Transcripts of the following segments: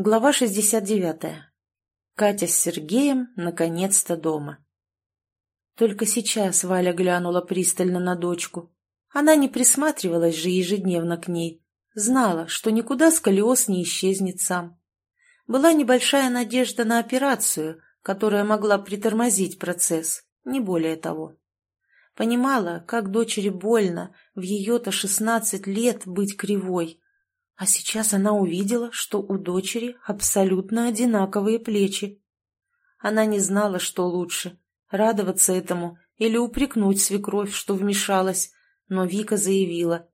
Глава 69. Катя с Сергеем наконец-то дома. Только сейчас Валя глянула пристально на дочку. Она не присматривалась же ежедневно к ней. Знала, что никуда сколиоз не исчезнет сам. Была небольшая надежда на операцию, которая могла притормозить процесс, не более того. Понимала, как дочери больно в ее-то шестнадцать лет быть кривой – а сейчас она увидела, что у дочери абсолютно одинаковые плечи. Она не знала, что лучше – радоваться этому или упрекнуть свекровь, что вмешалась, но Вика заявила.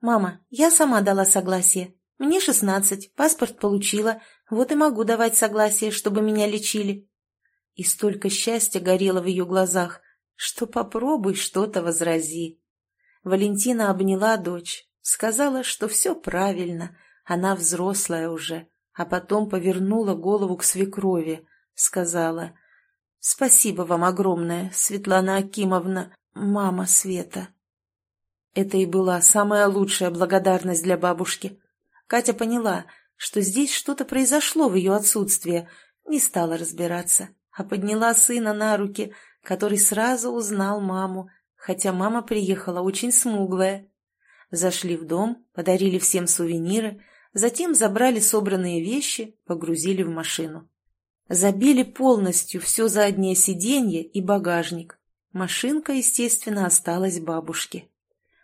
«Мама, я сама дала согласие. Мне шестнадцать, паспорт получила, вот и могу давать согласие, чтобы меня лечили». И столько счастья горело в ее глазах, что попробуй что-то возрази. Валентина обняла дочь, Сказала, что все правильно, она взрослая уже, а потом повернула голову к свекрови. Сказала, «Спасибо вам огромное, Светлана Акимовна, мама Света». Это и была самая лучшая благодарность для бабушки. Катя поняла, что здесь что-то произошло в ее отсутствие, не стала разбираться, а подняла сына на руки, который сразу узнал маму, хотя мама приехала очень смуглая. Зашли в дом, подарили всем сувениры, затем забрали собранные вещи, погрузили в машину. Забили полностью все заднее сиденье и багажник. Машинка, естественно, осталась бабушке.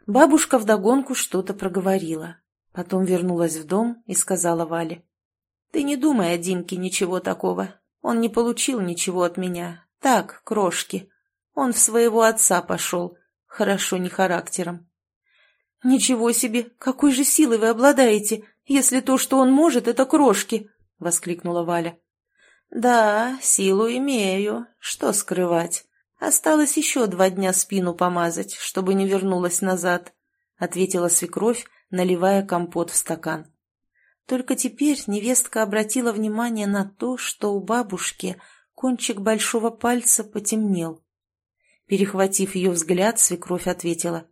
Бабушка вдогонку что-то проговорила. Потом вернулась в дом и сказала Вале. «Ты не думай о Димке ничего такого. Он не получил ничего от меня. Так, крошки. Он в своего отца пошел. Хорошо не характером. «Ничего себе! Какой же силой вы обладаете, если то, что он может, это крошки!» — воскликнула Валя. «Да, силу имею. Что скрывать? Осталось еще два дня спину помазать, чтобы не вернулась назад», — ответила свекровь, наливая компот в стакан. Только теперь невестка обратила внимание на то, что у бабушки кончик большого пальца потемнел. Перехватив ее взгляд, свекровь ответила.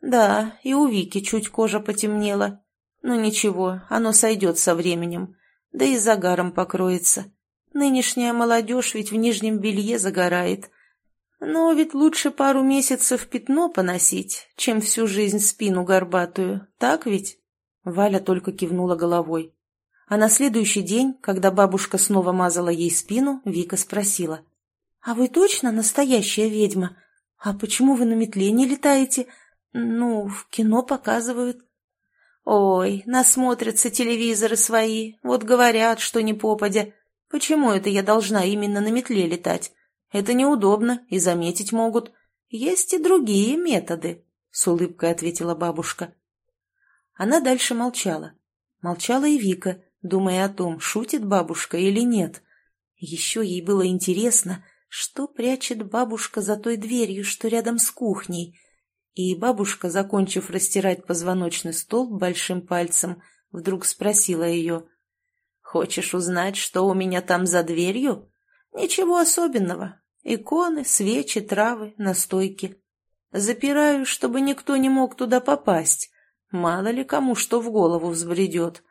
Да, и у Вики чуть кожа потемнела. Но ничего, оно сойдет со временем. Да и загаром покроется. Нынешняя молодежь ведь в нижнем белье загорает. Но ведь лучше пару месяцев пятно поносить, чем всю жизнь спину горбатую. Так ведь? Валя только кивнула головой. А на следующий день, когда бабушка снова мазала ей спину, Вика спросила. «А вы точно настоящая ведьма? А почему вы на метле не летаете? «Ну, в кино показывают». «Ой, насмотрятся телевизоры свои, вот говорят, что не попадя. Почему это я должна именно на метле летать? Это неудобно, и заметить могут. Есть и другие методы», — с улыбкой ответила бабушка. Она дальше молчала. Молчала и Вика, думая о том, шутит бабушка или нет. Еще ей было интересно, что прячет бабушка за той дверью, что рядом с кухней — и бабушка, закончив растирать позвоночный столб большим пальцем, вдруг спросила ее, «Хочешь узнать, что у меня там за дверью? Ничего особенного. Иконы, свечи, травы, настойки. Запираю, чтобы никто не мог туда попасть. Мало ли кому что в голову взбредет.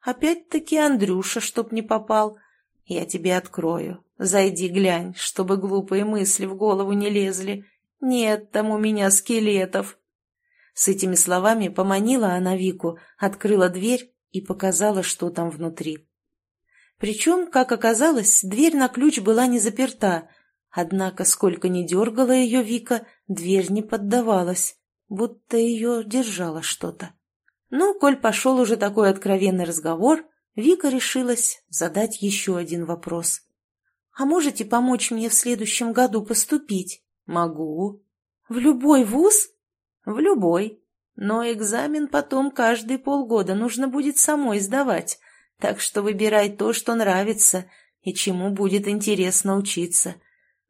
Опять-таки Андрюша, чтоб не попал. Я тебе открою. Зайди глянь, чтобы глупые мысли в голову не лезли. «Нет там у меня скелетов!» С этими словами поманила она Вику, открыла дверь и показала, что там внутри. Причем, как оказалось, дверь на ключ была не заперта, однако, сколько ни дергала ее Вика, дверь не поддавалась, будто ее держало что-то. Ну, коль пошел уже такой откровенный разговор, Вика решилась задать еще один вопрос. «А можете помочь мне в следующем году поступить?» «Могу». «В любой вуз?» «В любой. Но экзамен потом каждые полгода нужно будет самой сдавать, так что выбирай то, что нравится и чему будет интересно учиться.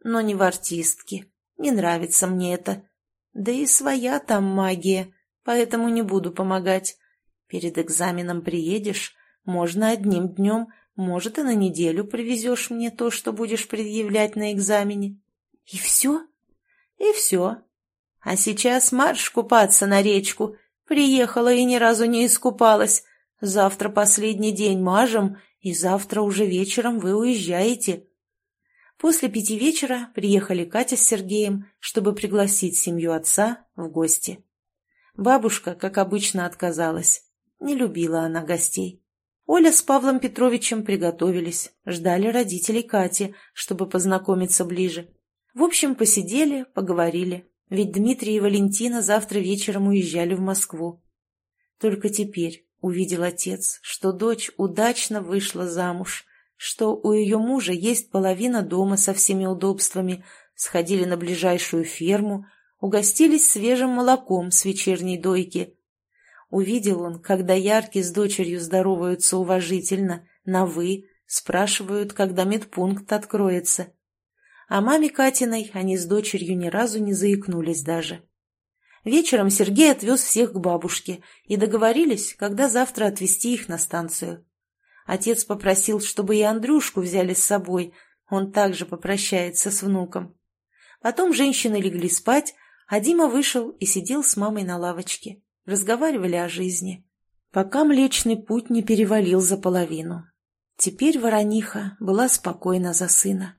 Но не в артистке. Не нравится мне это. Да и своя там магия, поэтому не буду помогать. Перед экзаменом приедешь, можно одним днем, может, и на неделю привезешь мне то, что будешь предъявлять на экзамене. И все? И все. А сейчас марш купаться на речку. Приехала и ни разу не искупалась. Завтра последний день мажем, и завтра уже вечером вы уезжаете. После пяти вечера приехали Катя с Сергеем, чтобы пригласить семью отца в гости. Бабушка, как обычно, отказалась. Не любила она гостей. Оля с Павлом Петровичем приготовились, ждали родителей Кати, чтобы познакомиться ближе. В общем, посидели, поговорили, ведь Дмитрий и Валентина завтра вечером уезжали в Москву. Только теперь увидел отец, что дочь удачно вышла замуж, что у ее мужа есть половина дома со всеми удобствами, сходили на ближайшую ферму, угостились свежим молоком с вечерней дойки. Увидел он, когда Яркий с дочерью здороваются уважительно, на «вы», спрашивают, когда медпункт откроется. О маме Катиной они с дочерью ни разу не заикнулись даже. Вечером Сергей отвез всех к бабушке и договорились, когда завтра отвезти их на станцию. Отец попросил, чтобы и Андрюшку взяли с собой, он также попрощается с внуком. Потом женщины легли спать, а Дима вышел и сидел с мамой на лавочке. Разговаривали о жизни, пока Млечный Путь не перевалил за половину. Теперь Ворониха была спокойна за сына.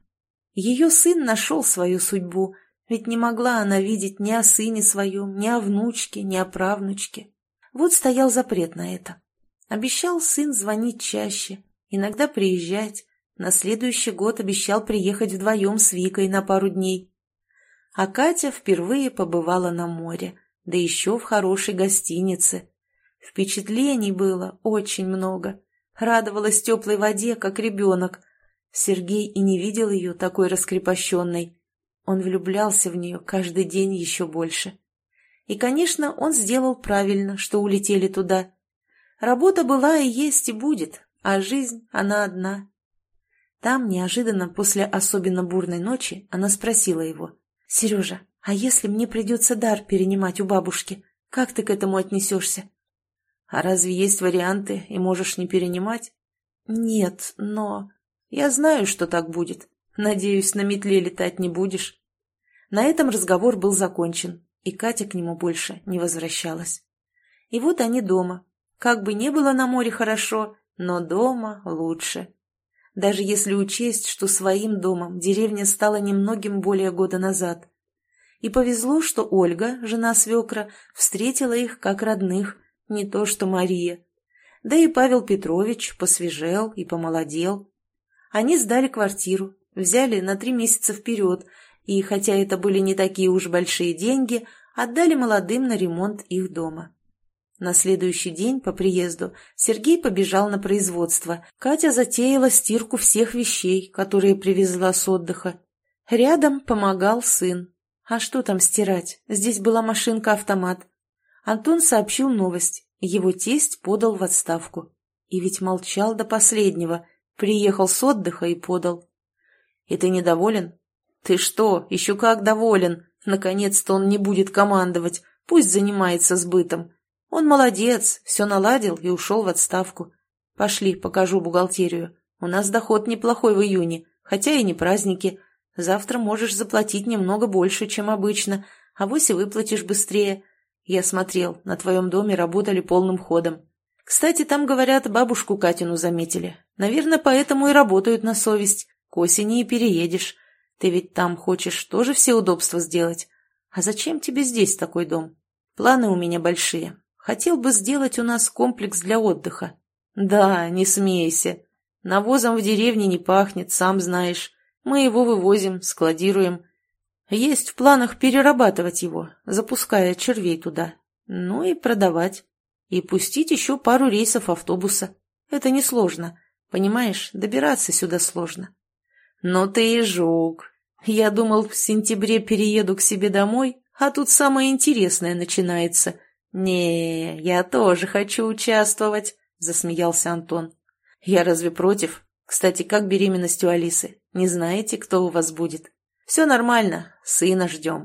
Ее сын нашел свою судьбу, ведь не могла она видеть ни о сыне своем, ни о внучке, ни о правнучке. Вот стоял запрет на это. Обещал сын звонить чаще, иногда приезжать. На следующий год обещал приехать вдвоем с Викой на пару дней. А Катя впервые побывала на море, да еще в хорошей гостинице. Впечатлений было очень много. Радовалась теплой воде, как ребенок. Сергей и не видел ее такой раскрепощенной. Он влюблялся в нее каждый день еще больше. И, конечно, он сделал правильно, что улетели туда. Работа была и есть и будет, а жизнь, она одна. Там, неожиданно, после особенно бурной ночи, она спросила его. «Сережа, а если мне придется дар перенимать у бабушки, как ты к этому отнесешься?» «А разве есть варианты, и можешь не перенимать?» «Нет, но...» «Я знаю, что так будет. Надеюсь, на метле летать не будешь». На этом разговор был закончен, и Катя к нему больше не возвращалась. И вот они дома, как бы не было на море хорошо, но дома лучше. Даже если учесть, что своим домом деревня стала немногим более года назад. И повезло, что Ольга, жена свекра, встретила их как родных, не то что Мария. Да и Павел Петрович посвежел и помолодел. Они сдали квартиру, взяли на три месяца вперед, и, хотя это были не такие уж большие деньги, отдали молодым на ремонт их дома. На следующий день по приезду Сергей побежал на производство. Катя затеяла стирку всех вещей, которые привезла с отдыха. Рядом помогал сын. А что там стирать? Здесь была машинка-автомат. Антон сообщил новость. Его тесть подал в отставку. И ведь молчал до последнего. Приехал с отдыха и подал. «И ты недоволен?» «Ты что, еще как доволен? Наконец-то он не будет командовать. Пусть занимается сбытом. Он молодец, все наладил и ушел в отставку. Пошли, покажу бухгалтерию. У нас доход неплохой в июне, хотя и не праздники. Завтра можешь заплатить немного больше, чем обычно, а вось и выплатишь быстрее. Я смотрел, на твоем доме работали полным ходом. Кстати, там, говорят, бабушку Катину заметили. Наверное, поэтому и работают на совесть. К осени и переедешь. Ты ведь там хочешь тоже все удобства сделать. А зачем тебе здесь такой дом? Планы у меня большие. Хотел бы сделать у нас комплекс для отдыха. Да, не смейся. Навозом в деревне не пахнет, сам знаешь. Мы его вывозим, складируем. Есть в планах перерабатывать его, запуская червей туда. Ну и продавать. И пустить еще пару рейсов автобуса. Это несложно. Понимаешь, добираться сюда сложно. Но ты и жук. Я думал, в сентябре перееду к себе домой, а тут самое интересное начинается — «Не, я тоже хочу участвовать», — засмеялся Антон. «Я разве против? Кстати, как беременность у Алисы? Не знаете, кто у вас будет?» «Все нормально, сына ждем».